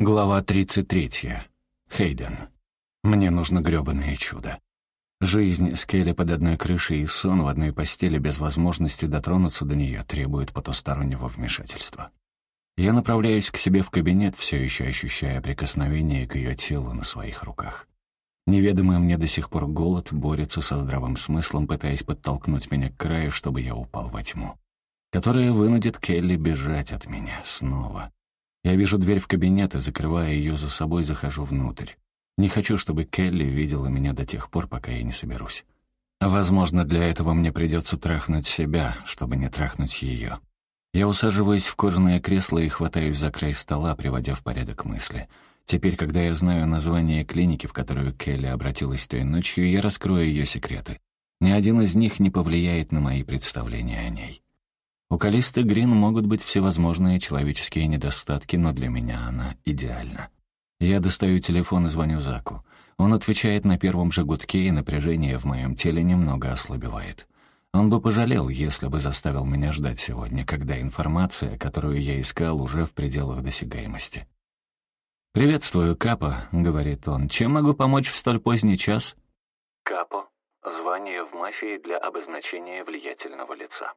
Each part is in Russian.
Глава 33. Хейден. Мне нужно грёбаное чудо. Жизнь с Келли под одной крышей и сон в одной постели без возможности дотронуться до нее требует потустороннего вмешательства. Я направляюсь к себе в кабинет, все еще ощущая прикосновение к ее телу на своих руках. Неведомый мне до сих пор голод борется со здравым смыслом, пытаясь подтолкнуть меня к краю, чтобы я упал во тьму, которая вынудит Келли бежать от меня снова — я вижу дверь в кабинет и, закрывая ее за собой, захожу внутрь. Не хочу, чтобы Келли видела меня до тех пор, пока я не соберусь. Возможно, для этого мне придется трахнуть себя, чтобы не трахнуть ее. Я усаживаюсь в кожаное кресло и хватаюсь за край стола, приводя в порядок мысли. Теперь, когда я знаю название клиники, в которую Келли обратилась той ночью, я раскрою ее секреты. Ни один из них не повлияет на мои представления о ней. У Калисты Грин могут быть всевозможные человеческие недостатки, но для меня она идеальна. Я достаю телефон и звоню Заку. Он отвечает на первом же гудке, и напряжение в моем теле немного ослабевает. Он бы пожалел, если бы заставил меня ждать сегодня, когда информация, которую я искал, уже в пределах досягаемости. «Приветствую, Капа», — говорит он. «Чем могу помочь в столь поздний час?» «Капо. Звание в мафии для обозначения влиятельного лица».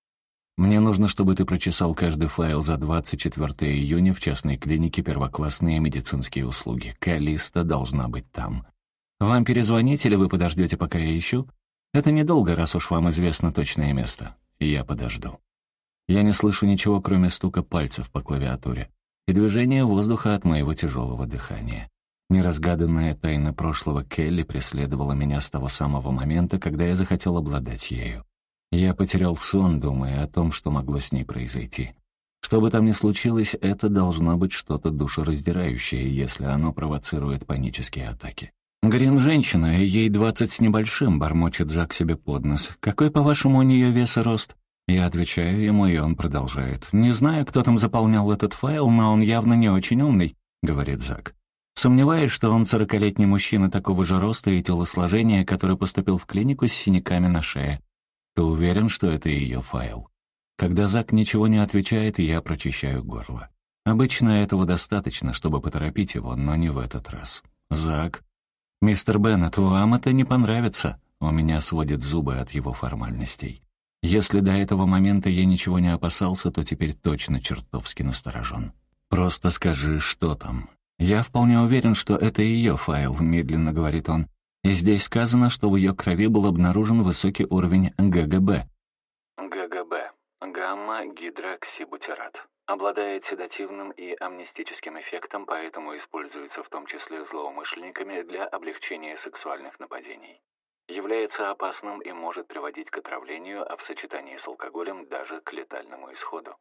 Мне нужно, чтобы ты прочесал каждый файл за 24 июня в частной клинике первоклассные медицинские услуги. Калиста должна быть там. Вам перезвонить или вы подождете, пока я ищу? Это недолго, раз уж вам известно точное место. Я подожду. Я не слышу ничего, кроме стука пальцев по клавиатуре и движения воздуха от моего тяжелого дыхания. Неразгаданная тайна прошлого Келли преследовала меня с того самого момента, когда я захотел обладать ею. Я потерял сон, думая о том, что могло с ней произойти. Что бы там ни случилось, это должно быть что-то душераздирающее, если оно провоцирует панические атаки. «Грин женщина, ей двадцать с небольшим», — бормочет Зак себе под нос. «Какой, по-вашему, у нее вес и рост?» Я отвечаю ему, и он продолжает. «Не знаю, кто там заполнял этот файл, но он явно не очень умный», — говорит Зак. Сомневаюсь, что он сорокалетний мужчина такого же роста и телосложения, который поступил в клинику с синяками на шее. Ты уверен, что это ее файл? Когда Зак ничего не отвечает, я прочищаю горло. Обычно этого достаточно, чтобы поторопить его, но не в этот раз. Зак. «Мистер Беннет, вам это не понравится». У меня сводит зубы от его формальностей. Если до этого момента я ничего не опасался, то теперь точно чертовски насторожен. «Просто скажи, что там». «Я вполне уверен, что это ее файл», — медленно говорит он. И здесь сказано, что в ее крови был обнаружен высокий уровень ГГБ. ГГБ. Гамма-гидроксибутират. Обладает седативным и амнестическим эффектом, поэтому используется в том числе злоумышленниками для облегчения сексуальных нападений. Является опасным и может приводить к отравлению, а в сочетании с алкоголем даже к летальному исходу.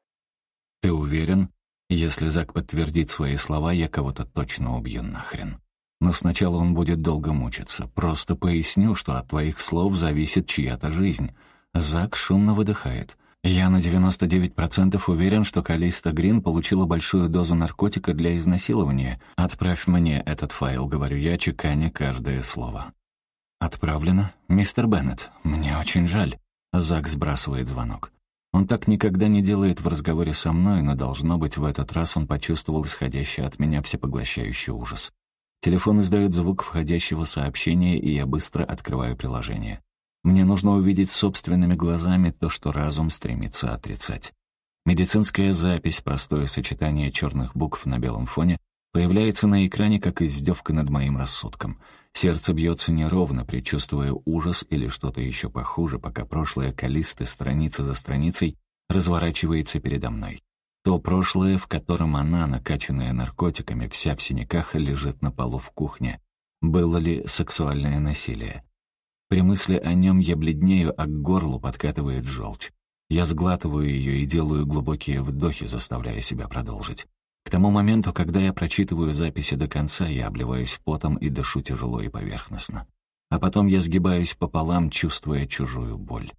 «Ты уверен? Если Зак подтвердит свои слова, я кого-то точно убью нахрен». Но сначала он будет долго мучиться. Просто поясню, что от твоих слов зависит чья-то жизнь. Зак шумно выдыхает. Я на 99% уверен, что Калиста Грин получила большую дозу наркотика для изнасилования. Отправь мне этот файл, говорю я, чеканя каждое слово. Отправлено. Мистер Беннет, мне очень жаль. Зак сбрасывает звонок. Он так никогда не делает в разговоре со мной, но, должно быть, в этот раз он почувствовал исходящий от меня всепоглощающий ужас. Телефон издает звук входящего сообщения, и я быстро открываю приложение. Мне нужно увидеть собственными глазами то, что разум стремится отрицать. Медицинская запись, простое сочетание черных букв на белом фоне, появляется на экране как издевка над моим рассудком. Сердце бьется неровно, предчувствуя ужас или что-то еще похуже, пока прошлое Калисты страница за страницей разворачивается передо мной. То прошлое, в котором она, накачанная наркотиками, вся в синяках, лежит на полу в кухне. Было ли сексуальное насилие? При мысли о нем я бледнею, а к горлу подкатывает желчь. Я сглатываю ее и делаю глубокие вдохи, заставляя себя продолжить. К тому моменту, когда я прочитываю записи до конца, я обливаюсь потом и дышу тяжело и поверхностно. А потом я сгибаюсь пополам, чувствуя чужую боль.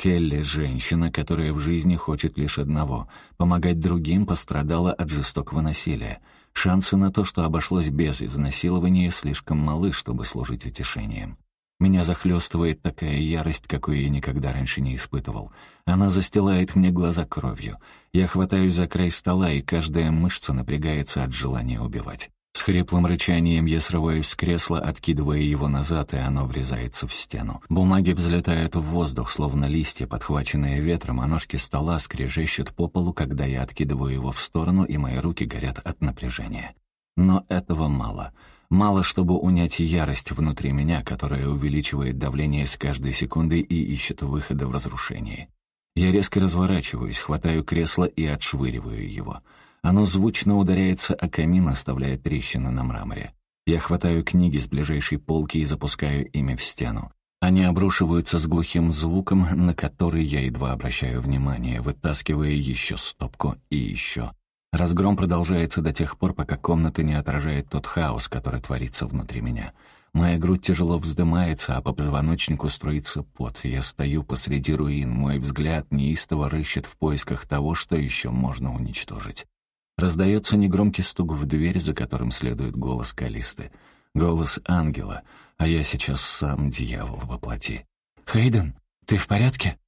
Келли, женщина, которая в жизни хочет лишь одного — помогать другим, пострадала от жестокого насилия. Шансы на то, что обошлось без изнасилования, слишком малы, чтобы служить утешением. Меня захлестывает такая ярость, какой я никогда раньше не испытывал. Она застилает мне глаза кровью. Я хватаюсь за край стола, и каждая мышца напрягается от желания убивать. С хриплым рычанием я срываюсь с кресла, откидывая его назад, и оно врезается в стену. Бумаги взлетают в воздух, словно листья, подхваченные ветром, а ножки стола скрежещут по полу, когда я откидываю его в сторону, и мои руки горят от напряжения. Но этого мало. Мало, чтобы унять ярость внутри меня, которая увеличивает давление с каждой секундой и ищет выхода в разрушении. Я резко разворачиваюсь, хватаю кресло и отшвыриваю его — оно звучно ударяется о камин, оставляя трещины на мраморе. Я хватаю книги с ближайшей полки и запускаю ими в стену. Они обрушиваются с глухим звуком, на который я едва обращаю внимание, вытаскивая еще стопку и еще. Разгром продолжается до тех пор, пока комната не отражает тот хаос, который творится внутри меня. Моя грудь тяжело вздымается, а по позвоночнику струится пот. Я стою посреди руин, мой взгляд неистово рыщет в поисках того, что еще можно уничтожить. Раздается негромкий стук в дверь, за которым следует голос Калисты. Голос ангела, а я сейчас сам дьявол во плоти. «Хейден, ты в порядке?»